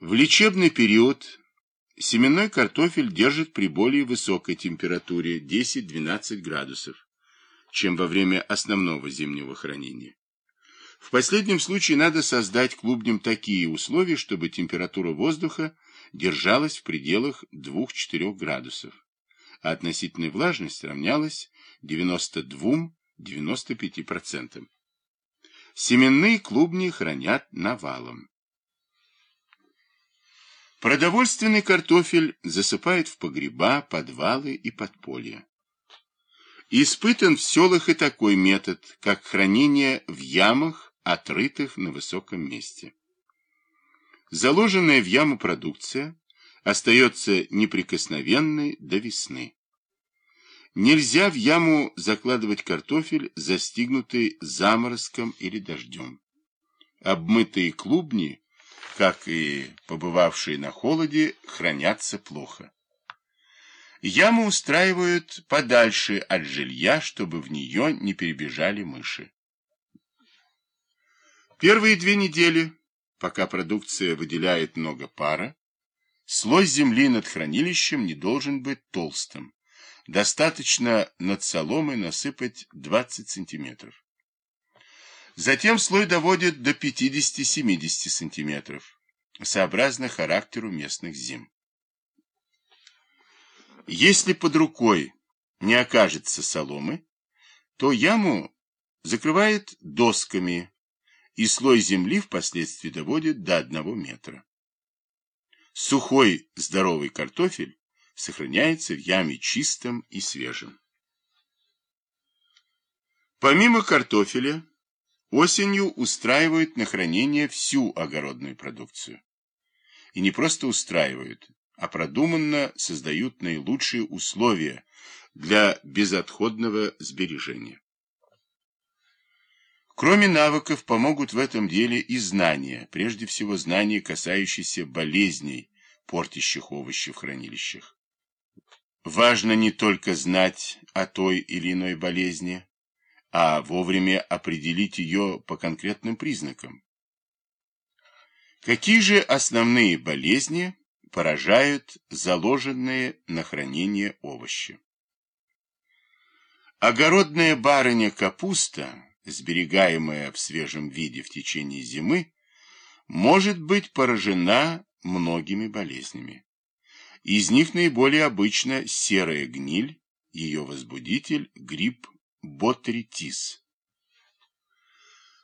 В лечебный период семенной картофель держит при более высокой температуре 10-12 градусов, чем во время основного зимнего хранения. В последнем случае надо создать клубням такие условия, чтобы температура воздуха держалась в пределах 2-4 градусов, а относительная влажность равнялась 92-95%. Семенные клубни хранят навалом. Продовольственный картофель засыпают в погреба, подвалы и подполья. Испытан в селах и такой метод, как хранение в ямах, отрытых на высоком месте. Заложенная в яму продукция остается неприкосновенной до весны. Нельзя в яму закладывать картофель, застигнутый заморозком или дождем. Обмытые клубни, как и побывавшие на холоде, хранятся плохо. Яму устраивают подальше от жилья, чтобы в нее не перебежали мыши. Первые две недели, пока продукция выделяет много пара, слой земли над хранилищем не должен быть толстым. Достаточно над соломой насыпать 20 сантиметров. Затем слой доводят до 50-70 сантиметров, сообразно характеру местных зим. Если под рукой не окажется соломы, то яму закрывает досками, и слой земли впоследствии доводит до одного метра. Сухой здоровый картофель сохраняется в яме чистым и свежим. Помимо картофеля, осенью устраивают на хранение всю огородную продукцию. И не просто устраивают, а продуманно создают наилучшие условия для безотходного сбережения. Кроме навыков, помогут в этом деле и знания, прежде всего знания, касающиеся болезней, портящих овощи в хранилищах. Важно не только знать о той или иной болезни, а вовремя определить ее по конкретным признакам. Какие же основные болезни поражают заложенные на хранение овощи? Огородная барыня капуста сберегаемая в свежем виде в течение зимы, может быть поражена многими болезнями. Из них наиболее обычна серая гниль, ее возбудитель – гриб ботритис.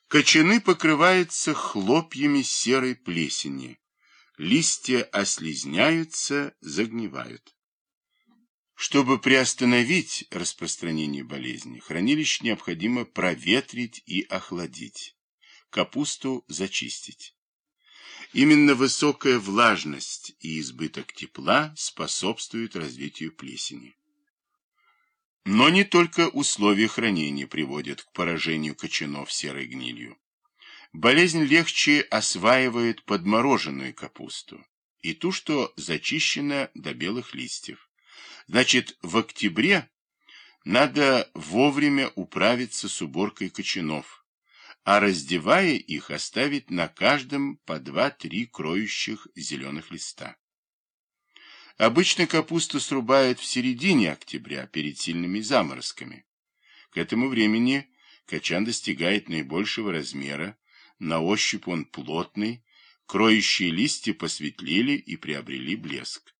Кочаны покрываются хлопьями серой плесени, листья ослизняются, загнивают. Чтобы приостановить распространение болезни, хранилище необходимо проветрить и охладить, капусту зачистить. Именно высокая влажность и избыток тепла способствуют развитию плесени. Но не только условия хранения приводят к поражению кочанов серой гнилью. Болезнь легче осваивает подмороженную капусту и ту, что зачищена до белых листьев. Значит, в октябре надо вовремя управиться с уборкой кочанов, а раздевая их оставить на каждом по два-три кроющих зеленых листа. Обычно капусту срубают в середине октября перед сильными заморозками. К этому времени качан достигает наибольшего размера, на ощупь он плотный, кроющие листья посветлели и приобрели блеск.